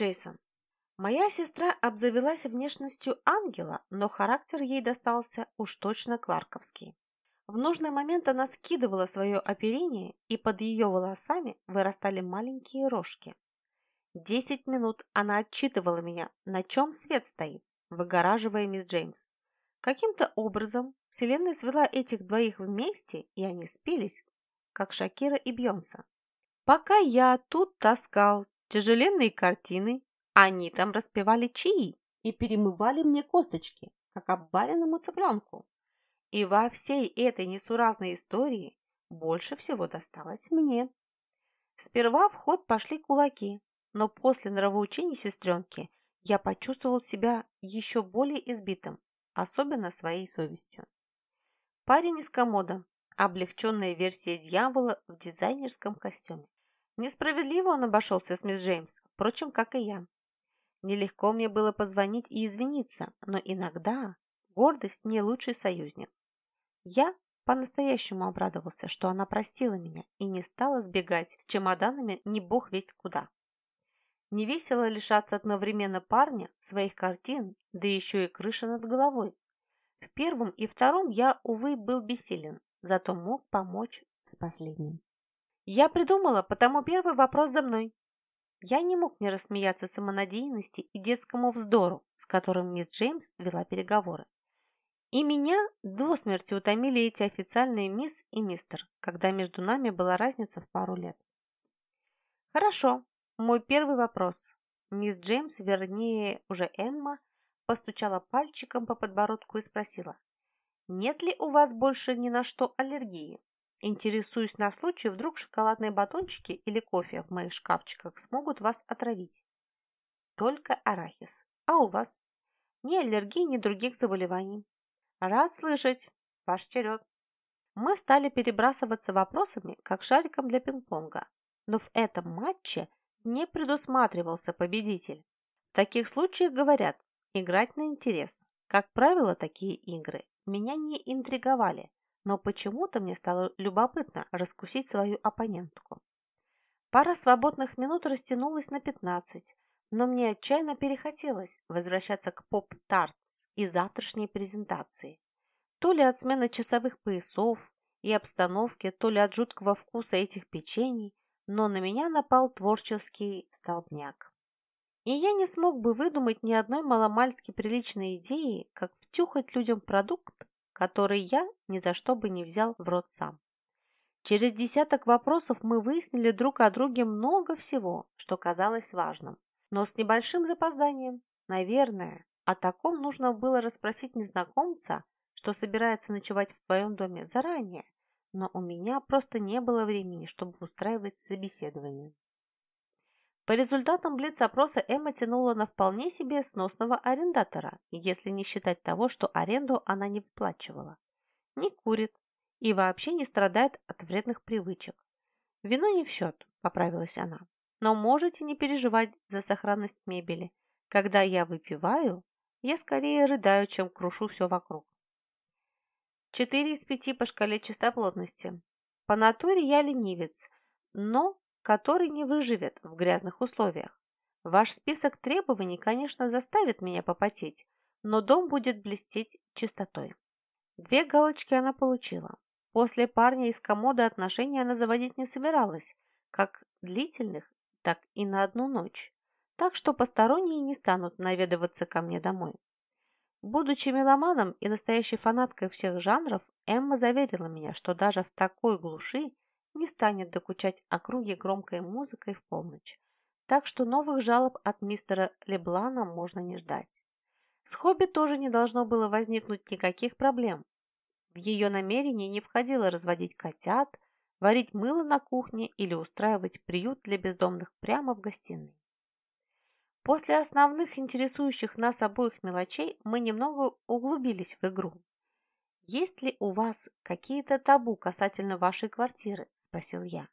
Джейсон. Моя сестра обзавелась внешностью ангела, но характер ей достался уж точно кларковский. В нужный момент она скидывала свое оперение, и под ее волосами вырастали маленькие рожки. Десять минут она отчитывала меня, на чем свет стоит, выгораживая мисс Джеймс. Каким-то образом вселенная свела этих двоих вместе, и они спелись, как Шакира и Бьонса. Пока я тут таскал тяжеленные картины, они там распевали чаи и перемывали мне косточки, как обваренному цыпленку. И во всей этой несуразной истории больше всего досталось мне. Сперва в ход пошли кулаки, но после нравоучений сестренки я почувствовал себя еще более избитым, особенно своей совестью. Парень из комода, облегченная версия дьявола в дизайнерском костюме. Несправедливо он обошелся с мисс Джеймс, впрочем, как и я. Нелегко мне было позвонить и извиниться, но иногда гордость не лучший союзник. Я по-настоящему обрадовался, что она простила меня и не стала сбегать с чемоданами не бог весть куда. Не весело лишаться одновременно парня, своих картин, да еще и крыши над головой. В первом и втором я, увы, был бессилен, зато мог помочь с последним. Я придумала, потому первый вопрос за мной. Я не мог не рассмеяться самонадеянности и детскому вздору, с которым мисс Джеймс вела переговоры. И меня до смерти утомили эти официальные мисс и мистер, когда между нами была разница в пару лет. Хорошо, мой первый вопрос. Мисс Джеймс, вернее, уже Эмма, постучала пальчиком по подбородку и спросила. Нет ли у вас больше ни на что аллергии? Интересуюсь на случай, вдруг шоколадные батончики или кофе в моих шкафчиках смогут вас отравить. Только арахис. А у вас? Ни аллергии, ни других заболеваний. Рад слышать. Ваш черед. Мы стали перебрасываться вопросами, как шариком для пинг-понга. Но в этом матче не предусматривался победитель. В таких случаях говорят играть на интерес. Как правило, такие игры меня не интриговали, но почему-то мне стало любопытно раскусить свою оппонентку. Пара свободных минут растянулась на 15, но мне отчаянно перехотелось возвращаться к поп-тартс и завтрашней презентации. То ли от смены часовых поясов и обстановки, то ли от жуткого вкуса этих печений, но на меня напал творческий столбняк. И я не смог бы выдумать ни одной маломальски приличной идеи, как втюхать людям продукт, который я ни за что бы не взял в рот сам. Через десяток вопросов мы выяснили друг о друге много всего, что казалось важным, но с небольшим запозданием. Наверное, о таком нужно было расспросить незнакомца, что собирается ночевать в твоем доме заранее, но у меня просто не было времени, чтобы устраивать собеседование. По результатам блиц-опроса Эмма тянула на вполне себе сносного арендатора, если не считать того, что аренду она не выплачивала. Не курит и вообще не страдает от вредных привычек. Вино не в счет, поправилась она. Но можете не переживать за сохранность мебели. Когда я выпиваю, я скорее рыдаю, чем крушу все вокруг. Четыре из пяти по шкале чистоплотности. По натуре я ленивец, но который не выживет в грязных условиях. Ваш список требований, конечно, заставит меня попотеть, но дом будет блестеть чистотой. Две галочки она получила. После парня из комода отношения она заводить не собиралась, как длительных, так и на одну ночь. Так что посторонние не станут наведываться ко мне домой. Будучи меломаном и настоящей фанаткой всех жанров, Эмма заверила меня, что даже в такой глуши не станет докучать округе громкой музыкой в полночь. Так что новых жалоб от мистера Леблана можно не ждать. С хобби тоже не должно было возникнуть никаких проблем. В ее намерение не входило разводить котят, варить мыло на кухне или устраивать приют для бездомных прямо в гостиной. После основных интересующих нас обоих мелочей мы немного углубились в игру. «Есть ли у вас какие-то табу касательно вашей квартиры?» – спросил я.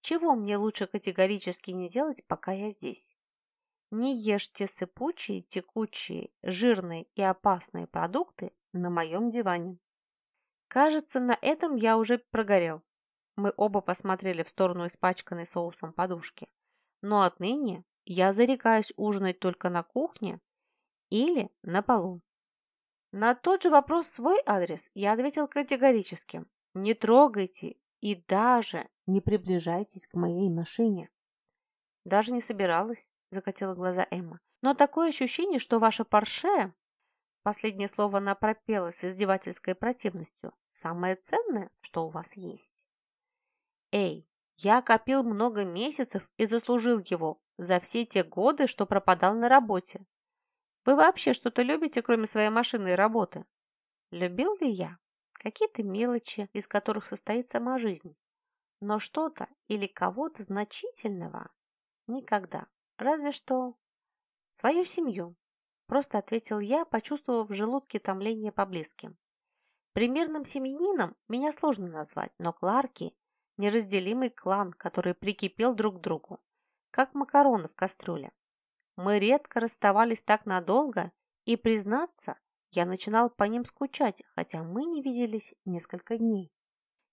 «Чего мне лучше категорически не делать, пока я здесь?» «Не ешьте сыпучие, текучие, жирные и опасные продукты на моем диване». Кажется, на этом я уже прогорел. Мы оба посмотрели в сторону испачканной соусом подушки. Но отныне я зарекаюсь ужинать только на кухне или на полу. На тот же вопрос свой адрес я ответил категорически. Не трогайте и даже не приближайтесь к моей машине. Даже не собиралась, закатила глаза Эмма. Но такое ощущение, что ваша Порше Последнее слово она пропела с издевательской противностью. «Самое ценное, что у вас есть». «Эй, я копил много месяцев и заслужил его за все те годы, что пропадал на работе. Вы вообще что-то любите, кроме своей машины и работы?» «Любил ли я? Какие-то мелочи, из которых состоит сама жизнь. Но что-то или кого-то значительного никогда. Разве что свою семью, Просто ответил я, почувствовав в желудке томление поблизки. Примерным семьянином меня сложно назвать, но Кларки – неразделимый клан, который прикипел друг к другу, как макароны в кастрюле. Мы редко расставались так надолго, и, признаться, я начинал по ним скучать, хотя мы не виделись несколько дней.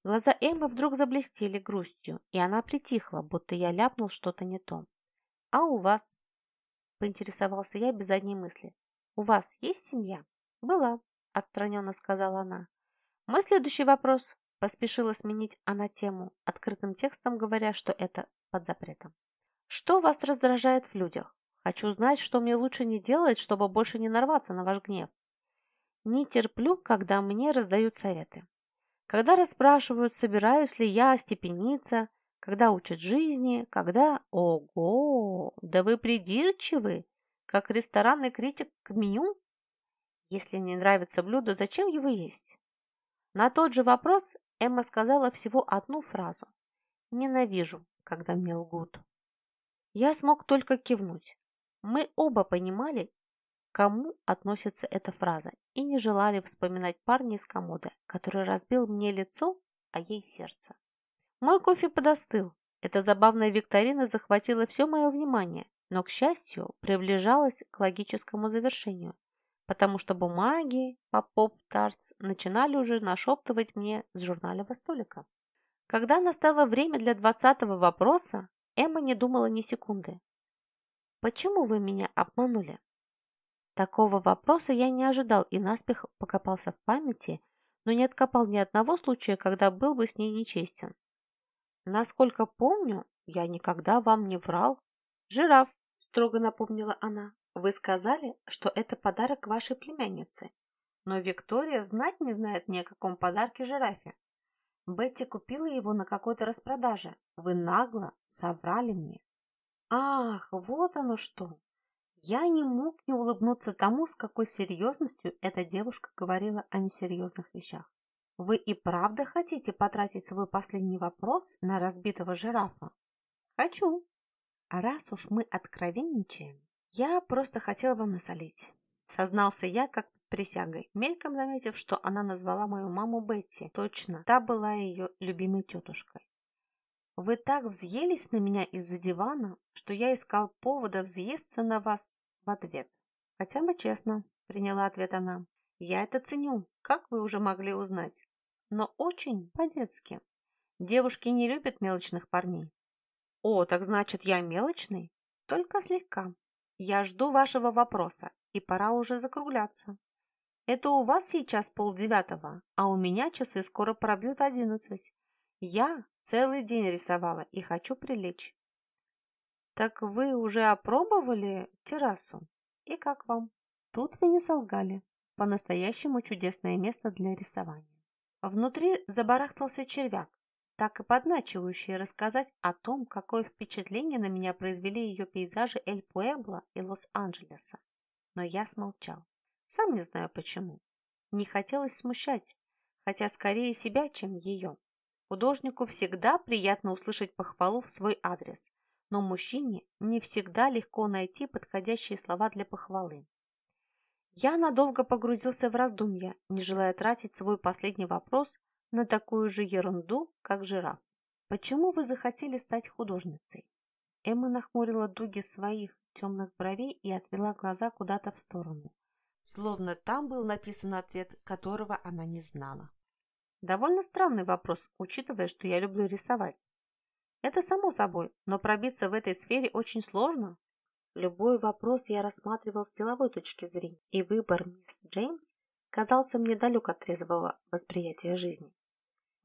Глаза Эммы вдруг заблестели грустью, и она притихла, будто я ляпнул что-то не то. «А у вас?» поинтересовался я без задней мысли. «У вас есть семья?» «Была», – отстраненно сказала она. «Мой следующий вопрос», – поспешила сменить она тему, открытым текстом говоря, что это под запретом. «Что вас раздражает в людях? Хочу знать, что мне лучше не делать, чтобы больше не нарваться на ваш гнев. Не терплю, когда мне раздают советы. Когда расспрашивают, собираюсь ли я остепениться, когда учат жизни, когда... Ого! Да вы придирчивы, как ресторанный критик к меню. Если не нравится блюдо, зачем его есть? На тот же вопрос Эмма сказала всего одну фразу. «Ненавижу, когда мне лгут». Я смог только кивнуть. Мы оба понимали, кому относится эта фраза, и не желали вспоминать парня из комода, который разбил мне лицо, а ей сердце. Мой кофе подостыл. Эта забавная викторина захватила все мое внимание, но, к счастью, приближалась к логическому завершению, потому что бумаги по поп-тартс начинали уже нашептывать мне с журнального столика. Когда настало время для двадцатого вопроса, Эмма не думала ни секунды. «Почему вы меня обманули?» Такого вопроса я не ожидал и наспех покопался в памяти, но не откопал ни одного случая, когда был бы с ней нечестен. Насколько помню, я никогда вам не врал. Жираф, строго напомнила она. Вы сказали, что это подарок вашей племяннице. Но Виктория знать не знает ни о каком подарке жирафе. Бетти купила его на какой-то распродаже. Вы нагло соврали мне. Ах, вот оно что. Я не мог не улыбнуться тому, с какой серьезностью эта девушка говорила о несерьезных вещах. Вы и правда хотите потратить свой последний вопрос на разбитого жирафа? Хочу. А раз уж мы откровенничаем, я просто хотела вам насолить. Сознался я, как присягой, мельком заметив, что она назвала мою маму Бетти. Точно, та была ее любимой тетушкой. Вы так взъелись на меня из-за дивана, что я искал повода взъесться на вас в ответ. Хотя бы честно, приняла ответ она. Я это ценю, как вы уже могли узнать. Но очень по-детски. Девушки не любят мелочных парней. О, так значит, я мелочный? Только слегка. Я жду вашего вопроса, и пора уже закругляться. Это у вас сейчас полдевятого, а у меня часы скоро пробьют одиннадцать. Я целый день рисовала и хочу прилечь. Так вы уже опробовали террасу? И как вам? Тут вы не солгали. По-настоящему чудесное место для рисования. Внутри забарахтался червяк, так и подначивающий рассказать о том, какое впечатление на меня произвели ее пейзажи Эль-Пуэбло и Лос-Анджелеса. Но я смолчал. Сам не знаю почему. Не хотелось смущать, хотя скорее себя, чем ее. Художнику всегда приятно услышать похвалу в свой адрес, но мужчине не всегда легко найти подходящие слова для похвалы. Я надолго погрузился в раздумья, не желая тратить свой последний вопрос на такую же ерунду, как жираф. Почему вы захотели стать художницей? Эмма нахмурила дуги своих темных бровей и отвела глаза куда-то в сторону, словно там был написан ответ, которого она не знала. Довольно странный вопрос, учитывая, что я люблю рисовать. Это само собой, но пробиться в этой сфере очень сложно. Любой вопрос я рассматривал с деловой точки зрения, и выбор мисс Джеймс казался мне далек от трезвого восприятия жизни.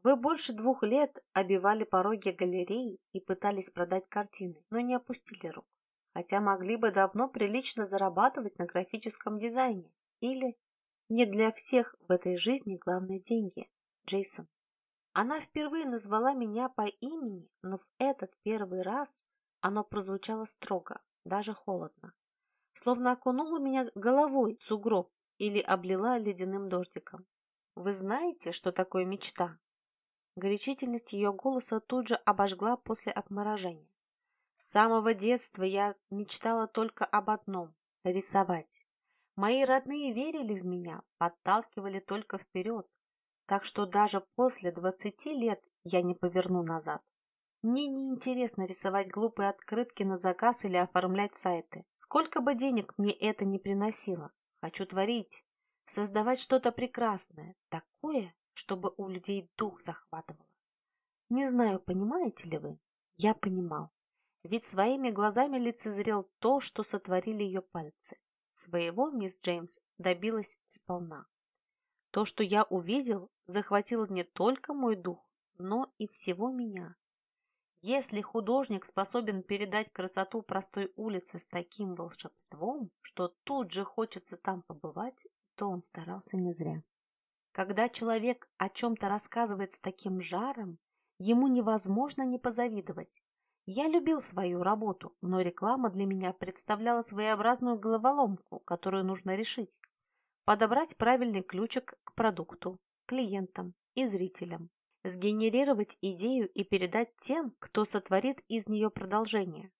Вы больше двух лет обивали пороги галереи и пытались продать картины, но не опустили рук, хотя могли бы давно прилично зарабатывать на графическом дизайне. Или не для всех в этой жизни главные деньги, Джейсон. Она впервые назвала меня по имени, но в этот первый раз оно прозвучало строго, даже холодно. Словно окунула меня головой в сугроб или облила ледяным дождиком. Вы знаете, что такое мечта? Горячительность ее голоса тут же обожгла после обморожения. С самого детства я мечтала только об одном – рисовать. Мои родные верили в меня, подталкивали только вперед, так что даже после двадцати лет я не поверну назад. Мне не интересно рисовать глупые открытки на заказ или оформлять сайты. Сколько бы денег мне это не приносило. Хочу творить, создавать что-то прекрасное, такое, чтобы у людей дух захватывало. Не знаю, понимаете ли вы? Я понимал. Ведь своими глазами лицезрел то, что сотворили ее пальцы. Своего мисс Джеймс добилась сполна. То, что я увидел, захватило не только мой дух, но и всего меня. Если художник способен передать красоту простой улицы с таким волшебством, что тут же хочется там побывать, то он старался не зря. Когда человек о чем-то рассказывает с таким жаром, ему невозможно не позавидовать. Я любил свою работу, но реклама для меня представляла своеобразную головоломку, которую нужно решить. Подобрать правильный ключик к продукту, клиентам и зрителям. Сгенерировать идею и передать тем, кто сотворит из нее продолжение.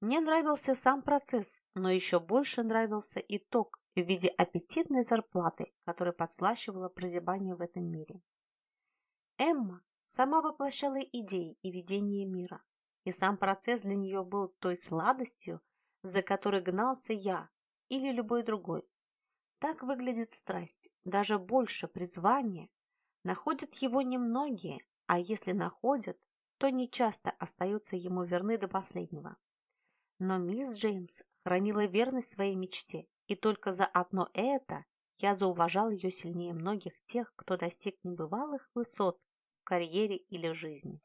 Мне нравился сам процесс, но еще больше нравился итог, в виде аппетитной зарплаты, которая подслащивала прозябание в этом мире. Эмма сама воплощала идеи и видение мира, и сам процесс для нее был той сладостью, за которой гнался я или любой другой. Так выглядит страсть, даже больше призвания. Находят его немногие, а если находят, то нечасто остаются ему верны до последнего. Но мисс Джеймс хранила верность своей мечте и только за одно это я зауважал ее сильнее многих тех, кто достиг небывалых высот в карьере или жизни.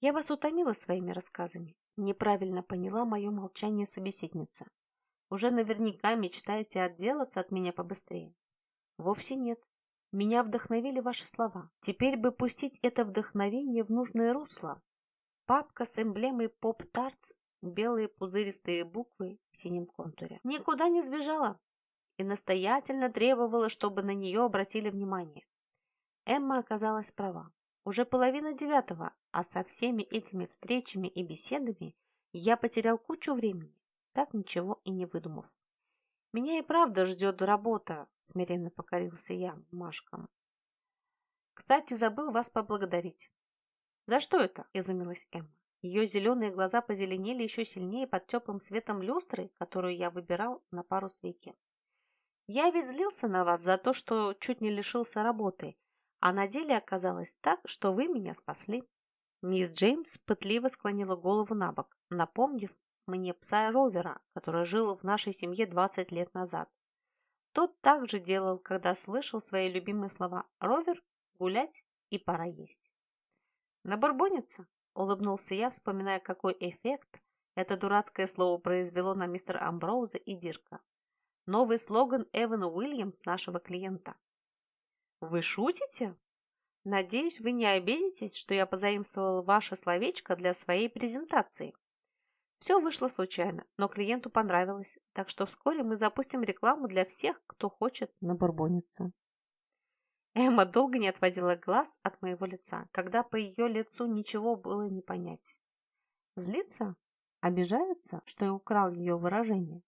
Я вас утомила своими рассказами. Неправильно поняла мое молчание собеседница. Уже наверняка мечтаете отделаться от меня побыстрее. Вовсе нет. Меня вдохновили ваши слова. Теперь бы пустить это вдохновение в нужное русло. Папка с эмблемой Tarts белые пузыристые буквы в синем контуре. Никуда не сбежала и настоятельно требовала, чтобы на нее обратили внимание. Эмма оказалась права. Уже половина девятого, а со всеми этими встречами и беседами я потерял кучу времени, так ничего и не выдумав. Меня и правда ждет работа, смиренно покорился я бумажкам. Кстати, забыл вас поблагодарить. За что это? Изумилась Эмма. Ее зеленые глаза позеленели еще сильнее под теплым светом люстры, которую я выбирал на пару с Вики. Я ведь злился на вас за то, что чуть не лишился работы, а на деле оказалось так, что вы меня спасли. Мисс Джеймс пытливо склонила голову на бок, напомнив мне пса Ровера, который жил в нашей семье 20 лет назад. Тот также делал, когда слышал свои любимые слова «Ровер, гулять и пора есть». Набурбонится? Улыбнулся я, вспоминая, какой эффект это дурацкое слово произвело на мистера Амброуза и Дирка. Новый слоган Эвана Уильямс нашего клиента. «Вы шутите?» «Надеюсь, вы не обидитесь, что я позаимствовал ваше словечко для своей презентации». Все вышло случайно, но клиенту понравилось, так что вскоре мы запустим рекламу для всех, кто хочет набурбониться. Эмма долго не отводила глаз от моего лица, когда по ее лицу ничего было не понять. Злится? Обижается, что я украл ее выражение?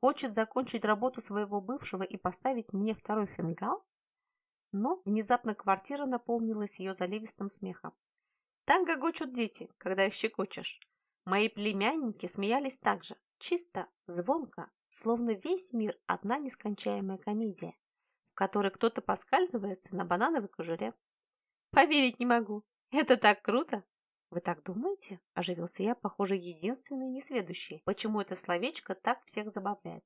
Хочет закончить работу своего бывшего и поставить мне второй фингал? Но внезапно квартира наполнилась ее заливистым смехом. Так гогочут дети, когда их щекочешь. Мои племянники смеялись так же, чисто, звонко, словно весь мир одна нескончаемая комедия которой кто-то поскальзывается на банановой кожуре. Поверить не могу. Это так круто. «Вы так думаете?» – оживился я, похоже, единственный несведущий. «Почему это словечко так всех забавляет?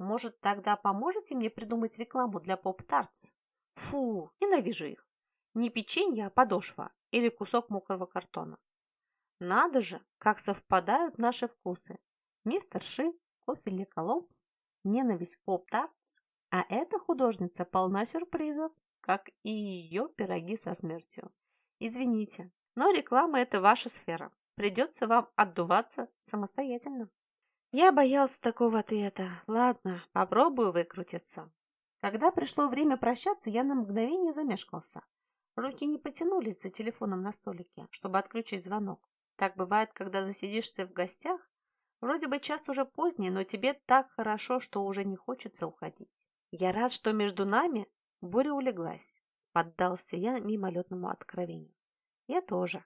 Может, тогда поможете мне придумать рекламу для поп-тартс? Фу, ненавижу их. Не печенье, а подошва или кусок мокрого картона. Надо же, как совпадают наши вкусы. Мистер Ши, кофе Коломб, ненависть поп-тартс, а эта художница полна сюрпризов, как и ее пироги со смертью. Извините, но реклама – это ваша сфера. Придется вам отдуваться самостоятельно. Я боялся такого ответа. Ладно, попробую выкрутиться. Когда пришло время прощаться, я на мгновение замешкался. Руки не потянулись за телефоном на столике, чтобы отключить звонок. Так бывает, когда засидишься в гостях. Вроде бы час уже поздний, но тебе так хорошо, что уже не хочется уходить. Я рад, что между нами буря улеглась. Поддался я мимолетному откровению. Я тоже.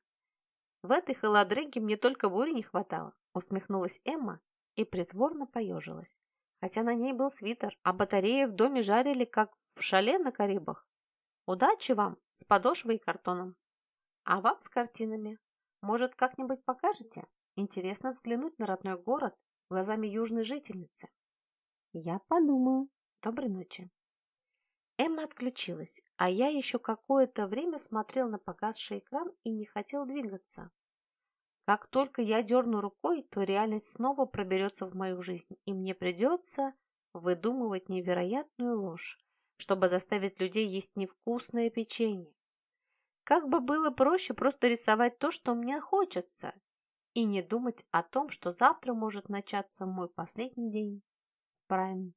В этой холодрыге мне только бури не хватало, усмехнулась Эмма и притворно поежилась. Хотя на ней был свитер, а батареи в доме жарили, как в шале на Карибах. Удачи вам с подошвой и картоном. А вам с картинами. Может, как-нибудь покажете? Интересно взглянуть на родной город глазами южной жительницы. Я подумаю. Доброй ночи. Эмма отключилась, а я еще какое-то время смотрел на погасший экран и не хотел двигаться. Как только я дерну рукой, то реальность снова проберется в мою жизнь, и мне придется выдумывать невероятную ложь, чтобы заставить людей есть невкусное печенье. Как бы было проще просто рисовать то, что мне хочется, и не думать о том, что завтра может начаться мой последний день в Прайм.